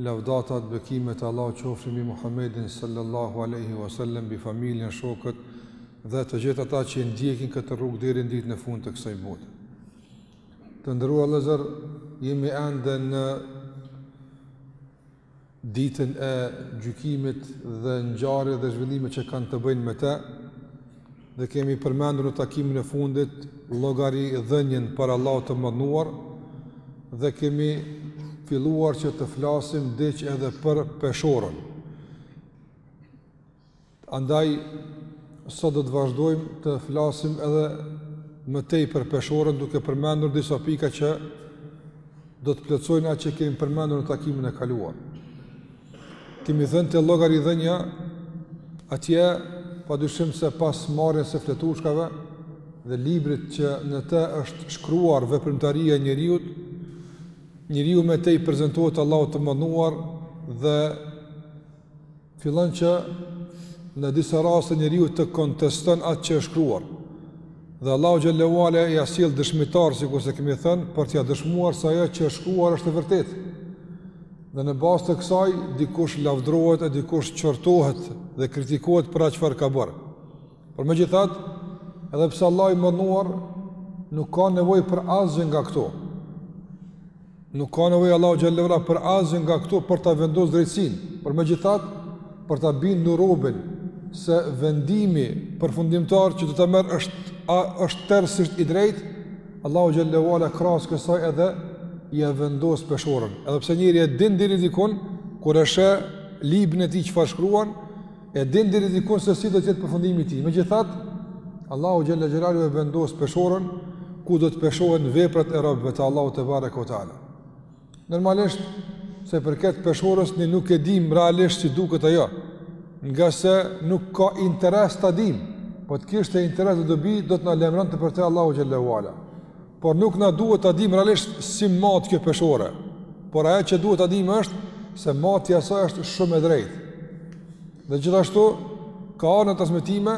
Lavdata dhe bekimet e Allahut qofshin mbi Muhammedin sallallahu alaihi wasallam, mbi familjen, shokët dhe të gjithë ata që ndjekin këtë rrugë deri në ditën e fundit të kësaj bote. Të nderuar vëllezër, jemi ende në ditën e gjykimit dhe ngjarjet dhe zhvillimet që kanë të bëjnë me të. Dhe kemi përmendur në takimin e fundit llogaridhënien para Allahut të madhëruar dhe kemi filluar që të flasim diç edhe për peshorën. Andaj, sot do të vazhdojmë të flasim edhe më tej për peshorën duke përmendur disa pika që do të plotësojnë atë që kemi përmendur në takimin e kaluar. Kemi thënë te llogaridhënia, atje, pa dyshim se pas marrjes së fletushkave dhe librit që në te është shkruar veprimtaria e njeriut, njeriu me te i prezentohet Allahut të madhëruar dhe fillon që në disa raste njeriu të konteston atë që është shkruar. Dhe Allahu xhelle ue ala ia sjell dëshmitar sikurse kemi thënë për t'ia dëshmuar se ajo që është shkruar është e vërtetë. Dhe në bazë të kësaj dikush lavdërohet e dikush qortohet dhe kritikohet për atë çfarë ka bërë. Por megjithatë, edhe pse Allahu i madhëruar nuk ka nevojë për asgjë nga këto. Nuk ka nevojë Allahu xhelle ue ala për asgjë nga këto për ta vendosur drejtësinë. Por megjithatë, për ta bindur robin se vendimi përfundimtar që do ta merr është tërësisht i drejtë, Allahu xhelle ue ala krahas kësaj edhe ia vendos peshorën. Edhe pse njeriu e din deri dikun kur e sheh librin e tij çfarë shkruan, e din deri dikun se si do të jetë përfundimi i tij. Megjithatë, Allahu xhelle xhelaluhu e vendos peshorën ku do të peshohen veprat e robëve të Allahut tebareke ue teala. Normalisht, sa i përket peshores ne nuk e dimë realisht si duket ajo, ngase nuk ka interes ta dimë, po të kishte interes dhe dobi, do të na lajmëronte për te Allahu xhelle ue ala. Por nuk na duhet ta dimë realisht si mat kjo peshore, por ajo që duhet ta dimë është se matja e saj është shumë e drejtë. Dhe gjithashtu, ka ardhë në transmetime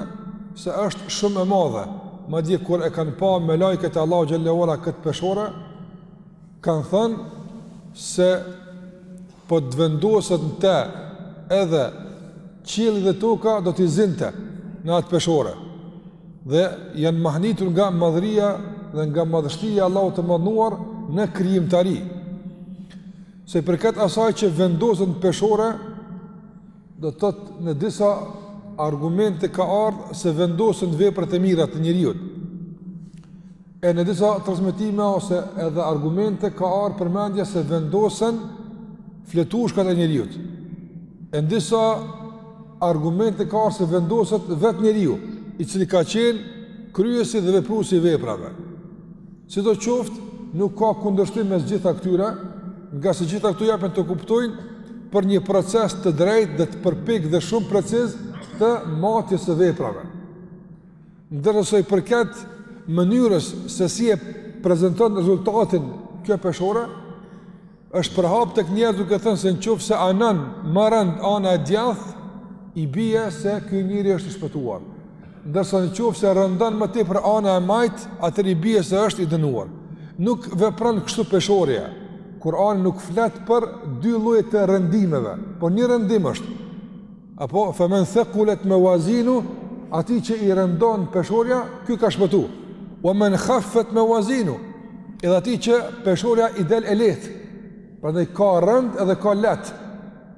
se është shumë e madhe, madje kur e kanë pa melaiket e Allahut xhelle ue ala këtë peshore, kanë thënë se po të vendoset në te edhe qielli dhe toka do t'i zinte në atë peshore dhe janë mahnitur nga madhëria dhe nga madhështia e Allahut të madhëruar në krijimtari sa i përket asaj që vendoset në peshore do të thotë në disa argumente ka ardhë se vendosen veprat e mira të njeriut E në disa transmetime ose edhe argumente ka ardhur përmendja se vendosen fletushkat e njeriut. E në disa argumente ka ardhur se vendoset vetë njeriu, i cili ka qenë kryesi dhe vepruesi i veprave. Sidoqoftë, nuk ka kundërshtim mes gjitha këtyre, ngase gjitha këto japin të kuptojnë për një proces të drejtë dhe të përpiktë dhe shumë preciz të matjes së veprave. Ndërsa sa i përket mënyrës se si e prezenton rezultatin kjo peshore, është përhap tek njerëz duke thënë se në qoftë se anon më rëndë ana e djathtë, i bie se ky njeri është i shpëtuar. Ndërsa në qoftë se rëndon më tepër ana e majtë, atëherë i bie se është i dënuar. Nuk vepron kështu peshorja, Kurani nuk flet për dy lloje të rëndimeve, por një rëndim është. Apo femen thekulet mewazinuhu, atij që i rëndon peshorja, ky ka shpëtu. We men khaffet mewazinuhu, edhe atij që peshorja i del e lehtë, prandaj ka rëndë edhe ka lehtë,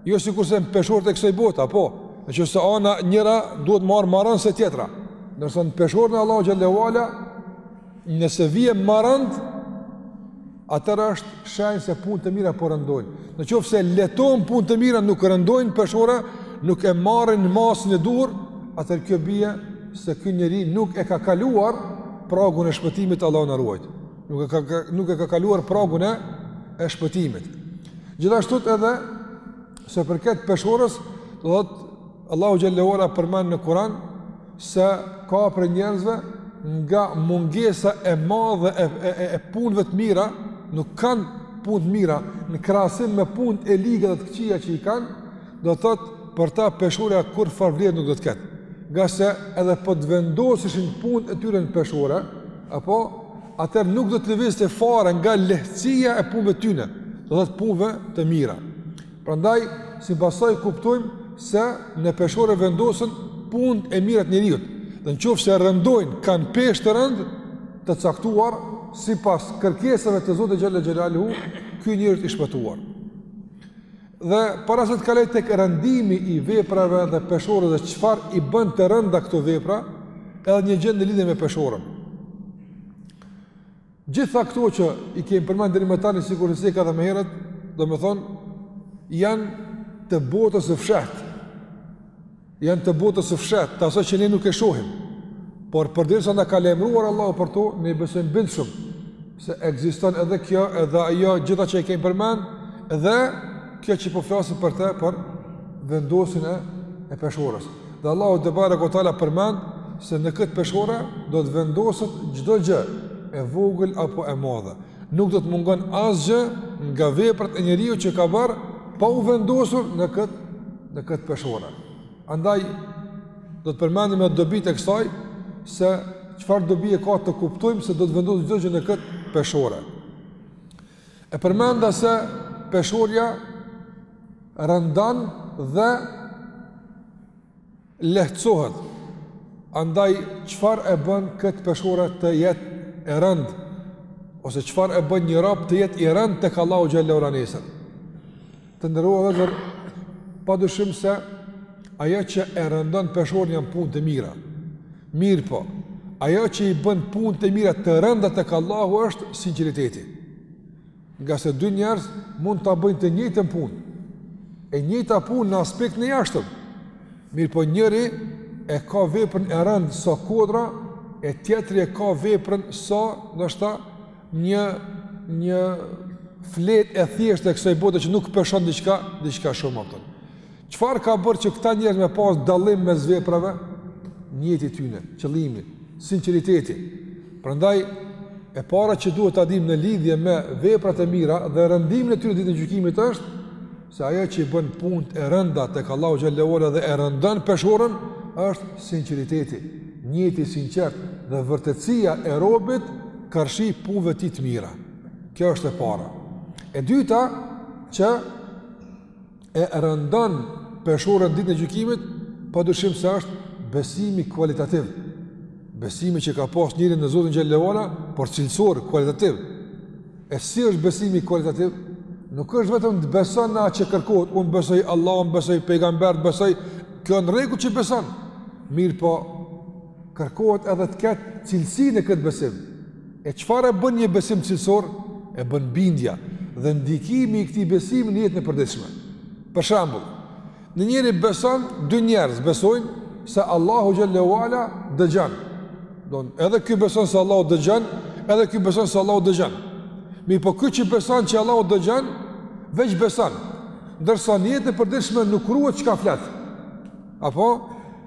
jo sikurse në peshoret e kësaj bote, apo, në qoftë se ana njëra duhet marrë ma rëndë se tjetra, ndërsa në peshoren e Allahut xhelle we ala, nëse vjen ma rëndë, Atëherë është shenjë se punët e mira po rëndojnë. Në qoftë se lehton, punët e mira nuk rëndojnë peshoren, nuk e marrin masën e duhur, atëherë kjo bie se ky njeri nuk e ka kaluar pragun e shpëtimit Allahu na ruajt. Nuk e ka, nuk e ka kaluar pragun e, e shpëtimit. Gjithashtu edhe, sa i përket peshores, do të Allahu xhelle we ala përmend në Kur'an se ka prej njerëzve nga mungesa e madhe e, e, e, e punëve të mira, nuk kanë punë të mira në krahasim me punët e liga dhe të këqija që i kanë, do të thotë për ta peshorja kurrfarë vlere nuk do të ketë. Ngase edhe po të vendoseshin punët e tyre në peshore, apo atëherë nuk do të lëvizte fare nga lehtësia e punëve të tyre, do të thotë punëve të mira. Prandaj, sipas saj kuptojmë se në peshore vendosen punët e mira të njeriut. Dhe në qoftë se rëndojnë, kanë peshë të rëndë të caktuar, sipas kërkesave të Zotit xhel-le xhelaluhu, ky njeri është i shpëtuar. Dhe para se të kaloj te rëndimi i veprave në peshore dhe çfarë i bën të rënda këto vepra, edhe një gjë në lidhje me peshoren. Gjitha këto që i kemi përmend deri më tani sikur se ka edhe më herët, domethënë janë të botës së fshehtë. Janë të botës së fshehtë, të asaj që ne nuk e shohim. Por përderisa na ka lajmëruar Allahu për to, ne besojmë bindshëm se ekziston edhe kjo, edhe ajo, gjitha që e kemi përmend, edhe kjo që po flasim për të, për vendosjen e e peshores. Dhe Allahu tebareke ue teala përmend se në këtë peshore do të vendoset çdo gjë, e vogël apo e madhe. Nuk do të mungon asgjë nga veprat e njeriut që ka bërë pa u vendosur në këtë në këtë peshore. Andaj do të përmendim në dobitë e kësaj se çfarë dobie ka të kuptojmë se do të vendoset çdo gjë në këtë peshore. E përmenda se peshorja rëndon dhe lehtësohet. Andaj, çfarë e bën këtë peshore të jetë e rëndë, ose çfarë e bën një rob të jetë i rëndë tek Allahu xhel-le ue ala nesër? Të nderuar vëllezër, pa dyshim se ajo që e rëndon peshoren janë punët e mira. Mirëpo, ajo që i bën punët e mira të rënda tek Allahu është sinqeriteti. Ngase dy njerëz mund ta bëjnë të njëjtën punë, e njëjta punë në aspektin e jashtëm. Mirëpo njëri e ka veprën e rëndë sa kodra, e tjetri e ka veprën sa ndoshta Një një fletë e thjeshtë e kësaj bote që nuk peshon diçka, diçka shumë më tonë. Çfarë ka bërë që këta njerëz me pas dallim mes veprave? Nijeti i tyne, qëllimi, sinqeriteti. Prandaj e para që duhet ta dimë në lidhje me veprat e mira dhe rëndimin e tyre ditën e gjykimit është se ajo që i bën punët e rënda tek Allahu xhel-le ue ala dhe e rëndon peshoren është sinqeriteti, nijeti i sinqertë dhe vërtetësia e robit karshi punëve tij të mira. Kjo është e para. E dyta që e rëndon peshoren ditën e gjykimit, pa dyshim se është besimi kualitativ. Besimi që ka pas njeriu në Zotin xhel-le ue ala, por cilësor kualitativ. E si është besimi kualitativ? Nuk është vetëm të beson në atë që kërkohet, unë besoj Allahun, besoj pejgamberët, besoj, kjo në rregull që beson, mirëpo, kërkohet edhe të ketë cilësi në këtë besim. E çfarë e bën një besim cilësor? E bën bindja dhe ndikimi i këtij besimi në jetën e përditshme. Për shembull, Një njeri beson dy njerëz besojnë se Allahu xhel-le ue ala dëgjon. Don, edhe ky beson se Allahu dëgjon, edhe ky beson se Allahu dëgjon. Mirëpo ky që beson që Allahu dëgjon, veç beson. Ndërsa në jetën e përditshme nuk ruhet çka flet. Apo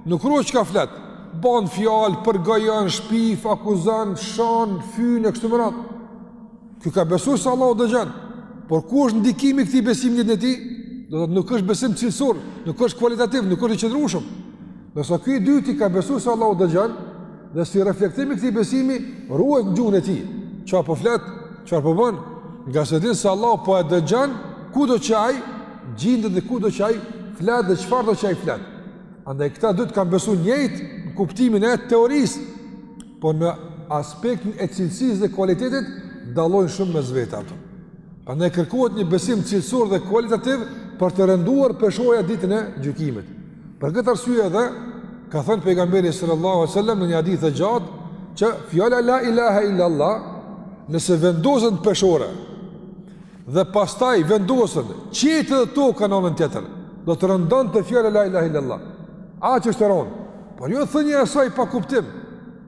nuk ruhet çka flet. Bon fjalë, përgojon, shpif, akuzon, shan, fyn e kështu me radhë. Ky ka besuar se Allahu dëgjon. Por ku është ndikimi i këtij besimi në të? Do të thotë nuk është besim cilësor, nuk është kualitativ, nuk është i qëndrueshëm. Ndërsa ky i dyti ka besuar se Allahu dëgjon dhe si reflektim i këtij besimi ruan gjuhën e tij. Çfarë po flet, çfarë po bën? Ngase e din se Allahu po e dëgjon kudo që ai gjindet dhe kudo që ai flet dhe çfarëdo që ai flet. Andaj këta dytë kanë besuar njëjtë në kuptimin e teorisë, Po në aspektin e cilësisë dhe kualitetit dallojnë shumë mes vete ato. Andaj kërkohet një besim cilësor dhe kualitativ për t'u rënduar peshoja ditën e gjykimit. Për këtë arsye edhe ka thënë pejgamberi sallallahu alajhi wasallam në një hadith të gjatë që fjala la ilaha illa allah nëse vendoset në peshore dhe pastaj vendosen qiejt edhe toka në anën tjetër, do të rëndonte fjala la ilahe illallah. Aq është e rëndë, por jo thënia e saj pa kuptim,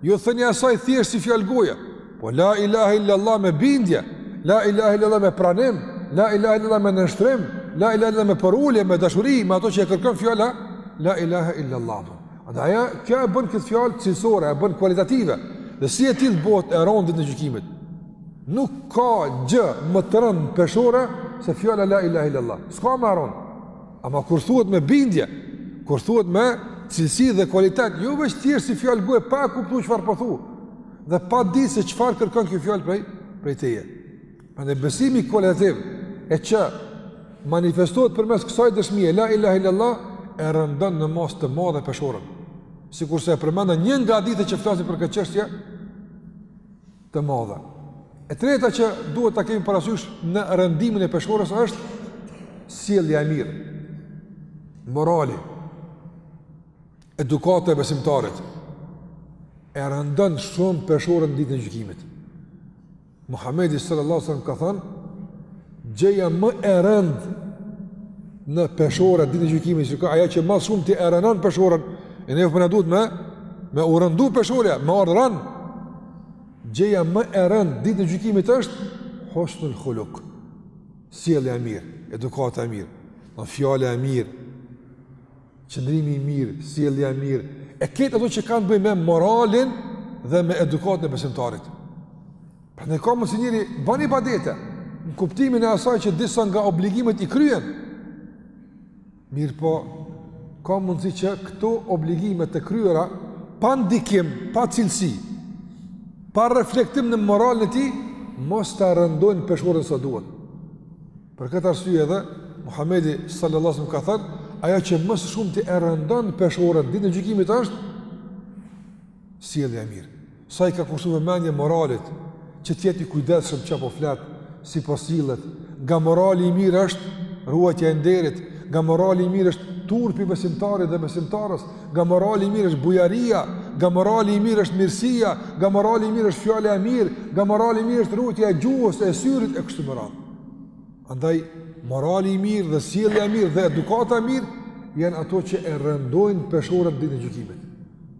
jo thënia e saj thjesht si fjalë goje, po la ilahe illallah me bindje, la ilahe illallah me pranim, la ilahe illallah me nënshtrim, la ilahe illallah me përulje, me dashuri, me ato që e kërkon fjala, la ilahe illallah. Dhe aja, kjo e bën këtë fjalë cilësore, e bën kualitative, dhe si e tillë bohet e rëndë ditën e gjykimit, Nuk ka gjë më të rëndë në peshore se fjala la ilahe illallah. S'ka më e rëndë. Ama kur thuhet me bindje, kur thuhet me cilësi dhe kualitet, jo veç thjesht si fjalë goje pa e kuptu çfarë po thu. Dhe pa di se çfarë kërkon kjo fjalë prej prej teje. Prandaj besimi kualitativ e që manifestohet përmes kësaj dëshmie la ilahe illallah e rëndon në masë të madhe peshoren. Sikurse e përmenda një nga ditët që flasim për këtë çështje, të madhe. E treta që duhet ta kemi parasysh në rëndimin e peshores është sjellja e mirë, morali, edukata e besimtarit. E rëndon shumë peshoren ditën e gjykimit. Muhamedi sallallahu alaihi wasallam ka thënë gjëja më e rëndë në peshore ditën e gjykimit, që ajo që më së shumti e rënon peshoren, e ne po na duhet me me u rëndu peshorja, me ardh rënë gjëja më e rëndë ditën e gjykimit është husnul khuluq. Sjellja e mirë, edukata e mirë, fjala e mirë, qëndrimi i mirë, sjellja e mirë, e këtë ato që kanë të bëjnë me moralin dhe me edukatën e besimtarit. Pra nëse ka mundësi njeri ban ibadete, në kuptimin e asaj që disa nga obligimet i kryen, Mirëpo ka mundësi që këto obligime të kryera pa ndikim, pa cilësi, pa reflektim në moralin e tij, mos ta rëndojnë peshoren sa duhet. Për këtë arsye edhe Muhamedi sallallahu alaihi wasallam ka thënë, ajo që më së shumti e rëndon peshoren ditën e gjykimit është Sjellja e mirë, sa i ka kushtu vëmendje moralit, që të jetë i kujdesshëm çka po flet, si po sillet. Nga morali i mirë është ruajtja e nderit, nga morali i mirë është turpi i besimtarit dhe besimtarës, nga morali i mirë është bujaria, nga morali i mirë është mirësia, nga morali i mirë është fjala e mirë, nga morali i mirë është ruajtja e gjuhës, e syrit e kështu me radhë. Andaj morali i mirë dhe sjellja e mirë dhe edukata e mirë janë ato që e rëndojnë peshoren ditën e gjykimit.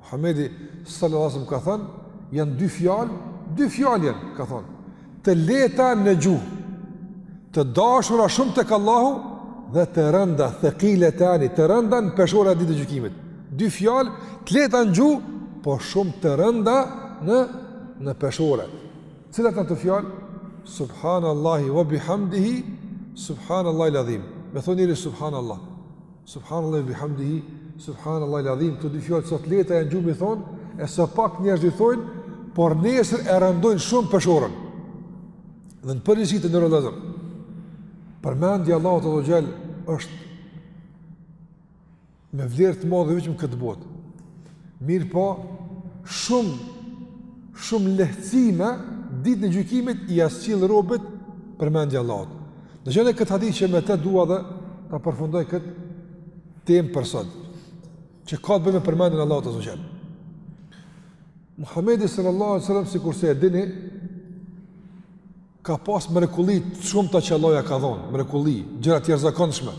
Muhamedi sallallahu alaihi wasallam ka thënë, janë dy fjalë, dy fjalë janë, ka thënë, të leta në gjuhë, të dashura shumë tek Allahu dhe të rënda thekile të ani, të rënda në peshore ditën e gjykimit. Dy fjalë, të leta në gjuhë, po shumë të rënda në, në peshore. Cilat janë këto fjalë? Subhanallahi wa bihamdihi, subhanallahi ladhim. Me thonë njeri subhanallah. Subhanallahi wa bihamdihi, subhanallahi ladhim, këto dy fjalë sa të leta janë në gjuhë me i thonë, e sa pak njerëz i thojnë, por nesër e rëndojnë shumë peshorën. Dhe në përgjithësi të nderuar vëllezër. Përmendja e Allahut azze ve xhel është me vlerë të madhe veç në këtë botë. Mirëpo, shumë, shumë lehtësime ditën e gjykimit ia sjell robit përmendja e Allahut. Dëgjone këtë hadith që me te dua dhe ta përfundoj këtë temë për sot, që ka të bëjë me përmendjen e Allahut azze ve xhel. Muhammedi sallallahu alaihi sallam, sikurse e dini, ka pas mrekulli të shumta që Allahu ia ka dhonë, mrekulli, gjëra të jashtëzakonshme.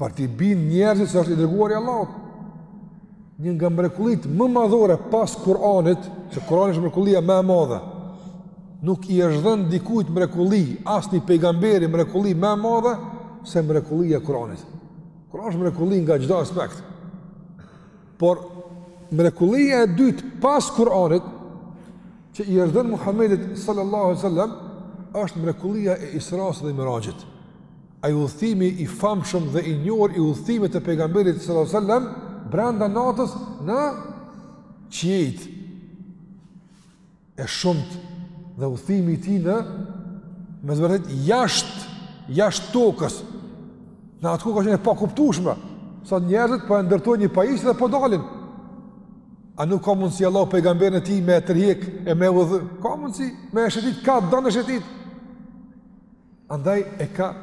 Për t'i bind njerëzit se është i dërguar i Allahut. Një nga mrekullitë më madhore pas Kur'anit, se Kur'ani është mrekullia më e madhe. Nuk i është dhënë dikujt mrekulli, asnjë pejgamberi mrekulli më e madhe se mrekullia e Kur'anit. Kur'ani është mrekulli nga çdo aspekt. Por mrekullia e dytë pas Kur'anit që i është dhënë Muhamedit sallallahu alaihi wasallam është mrekullia e Israsë dhe Miraxhit. Ai udhëtimi i famshëm dhe i njohur i udhëtimit të pejgamberit sallallahu alajhi wasallam brenda natës në qiejt e shumtë dhe udhëtimi i tij në me të vërtetë jashtë jashtë tokës në atë kohë ka qenë e pakuptueshme sot njerëzit po e ndërtojnë një pajisje dhe po dalin a nuk ka mundsi Allahu pejgamberin e tij me e tërhjek e me udhë ka mundsi me e shëtit kah don e shëtit Andaj e ka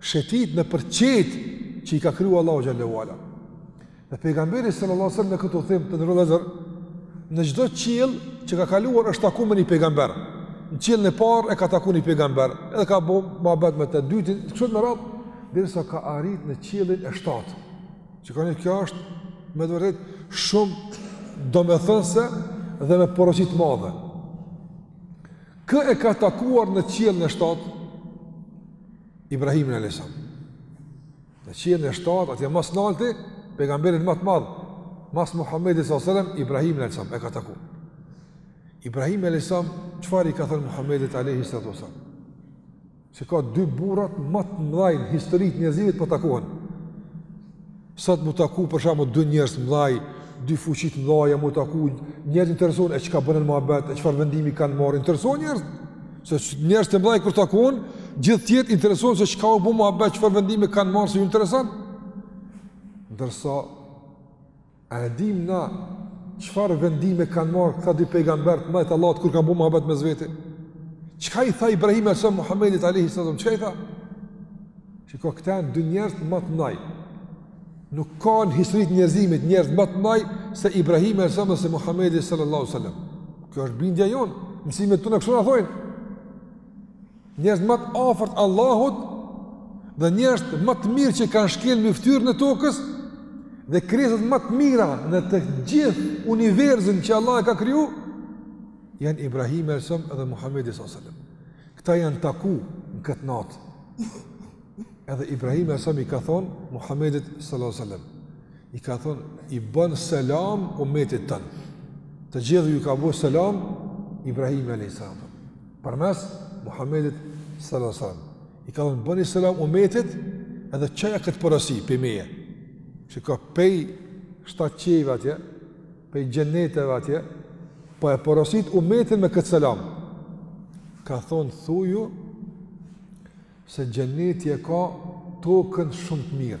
shetit nëpër qiejt që i ka kriju Allahu xhel-le ue ala. Dhe pejgamberi sallallahu sallam në këtë udhëtim të Israsë, në çdo qiell që ka kaluar është taku me një pejgamber. Në qiellin e parë e ka taku një pejgamber, edhe ka bo muabet me të dytin, e kështu me radhë, derisa ka arrit në qiellin e shtatë. Çka një kjo është, me të vërtetë shumë domethënëse dhe me porosi të madhe. Kë e ka takuar në qiellin e shtatë? Ibrahimin alayhis salam. Në qiellin e shtatë, atje ma s'nalti, pejgamberin ma të madh, mas Muhamedit sallallahu alaihi wasallam, Ibrahimin alayhis salam e ka taku. Ibrahimi alayhis salam çfarë i ka thënë Muhamedit alayhis salam? Çka, dy burrat ma të mdhaj në histori të njerëzimit po takohen. Sot m'u taku për shembull dy njerëz të mdhaj, dy fuqi të mdhaja m'u taku, njerëz interesohen çka bënë muabet, e çfarë vendimi kanë marrë, interesohen njerëz. Se njerëz të mdhaj kur takohen, gjithë tjerët interesohen se çka u bo muabet, çfarë vendimi kanë marrë, se ju intereson. Ndërsa A e dimë na çfarë vendime kanë marrë këta dy pejgamberë të mdhaj t'Allahut kur kanë bo muabet mes veti? Çka i tha Ibrahim alayhis salam Muhamedit alayhis salam? Çka i tha? Shiko këta janë dy njerëz ma të mdhaj. Nuk ka në histori të njerëzimit njerëz ma të mdhaj se Ibrahim alayhis salam dhe Muhamedi sallallahu alaihi wasallam. Kjo është bindja jonë, mësimet tona kështu na thonë. Njerëzit më të afërt Allahut dhe njerëzit më të mirë që kanë shkel mbi fytyrën e tokës dhe krijesat më të mira në të gjithë universin që Allah e ka kriju janë Ibrahimi alejhi selam edhe Muhammedi s.a.s. Këta janë taku në këtë natë. Edhe Ibrahimi alejhi selam i ka thonë Muhammedit s.a.s. I ka thonë i bën selam umetit tënd. Të gjithë ju ka bo selam Ibrahimi alejhi selam. Përmes Muhammedit sallallahu alaihi wasallam. I ka thonë bëni selam umetit edhe çoja këtë porosi pej meje. Çka pej shtatë qiejve atje, pej xheneteve atje, po e porosit umetin me këtë selam. Ka thon thuju se xheneti e ka tokën shumë të mirë.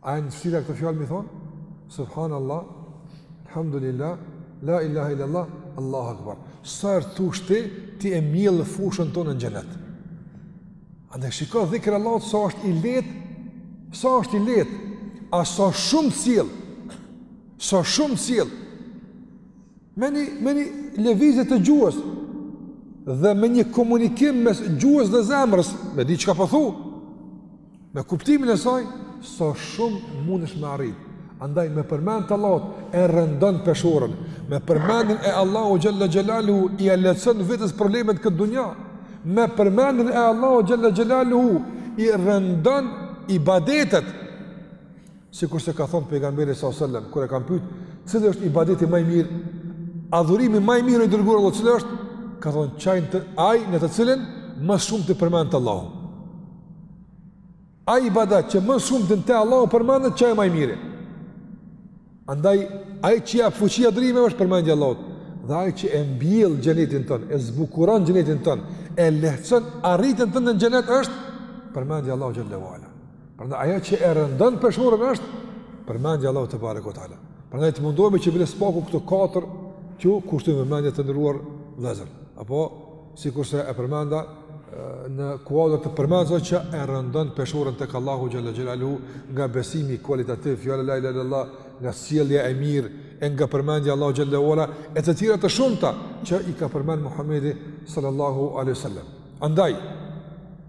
A janë të vshtira këto fjalë m'i thonë? Subhanallah, Alhamdulillah, La ilaha illallah, Allahu Akbar. Sa herë t'i thush ti, ti e mbjell fushën tonde në xhenet. Andaj shiko dhikri Allahut sa është i lehtë, sa është i lehtë, a sa shumë të sjell. Sa shumë të sjell. Me një, me një lëvizje të gjuhës dhe me një komunikim mes gjuhës dhe zemrës, me di çka po thu, po Me kuptimin e saj, sa ma shumë mundesh me arrit. Andaj me përmendje të Allahut e rëndon peshorën. Me përmendjen e Allahu xhalla xhelalu ia lehtëson vetes problemet në këtë dunja. Me përmendjen e Allahu xhalla xhelalu i rëndon ibadetet. Sikurse ka thonë pejgamberi sallallahu alajhi wasallam kur e kanë pyet, cili është ibadeti ma i mirë? Adhurimi ma i mirë o i dërguari i Allahut cili është? Ka thonë qaj, ai në të cilin më shumë përmendet Allahu. Ai ibadet që më shumë në të Allahu përmendet qaj ma i miri. Andaj ai që i jep fuqi adhurimit është përmendja e Allahut dhe ai që e mbjell xhenetin tonë, e zbukuron xhenetin tonë, e lehtëson arritjen tonë në xhenet është përmendja e Allahu xhalla wa ala. Prandaj ajo që e rëndon peshorën është përmendja e Allahut tebareke ve teala. Prandaj të mundohemi që bile së paku këto katër t'ju kushtojmë vëmendje të nderuar vëllezër. Apo sikurse e përmenda në kuadër të përmendjes që e rëndon peshorën tek Allahu xhalla xhelalu nga besimi kualitativ fjala la ilaha illallah nga sjellja e mirë e nga përmendja e Allahu xhalla wa ala e të tjera të shumta që i ka përmend Muhamedi sallallahu alaihi wasallam andaj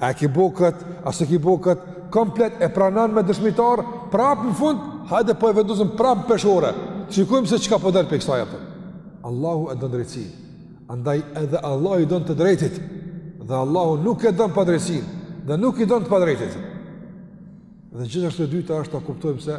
A e ki bo këtë, a s'e ki bo këtë, komplet e pranon me dëshmitarë, prap në fund, hajde po e vendosim prap peshoren, të shikojmë se çka po del pi kësaj ato. Allahu e don drejtësinë, andaj edhe Allahu i don të drejtit, dhe Allahu nuk e don padrejtësinë, dhe nuk i don të padrejtit. Dhe gjithashtu e dyta është ta kuptojmë se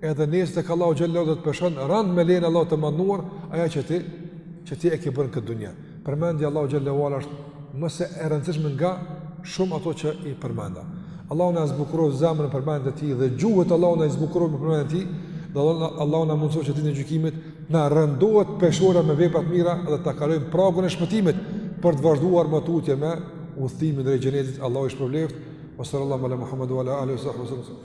Edhe nesër tek Allahu xhalla xhelalu do të peshon rand me lejen e Allahut të madhëruar, ajo që ti, që ti e ki bërë në këtë dunja. Përmendja e Allahu xhalla wa ala është mëse e rëndësishme nga shumë ato që i përmenda. Allahu na zbukuroftë zemrën me përmendje të tij dhe gjuhët Allahu na i zbukuroftë me përmendje të tij dhe Allahu na mundësoftë që ditën e gjykimit na rëndohet peshorja me vepra të mira dhe ta kalojmë pragun e shpëtimit për të vazhduar më tutje me udhëtimin drejt xhenetit Allahu ju shpërbleftë wa sallallahu ala Muhammed wa ala alihi wa sallam